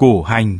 Cổ hành.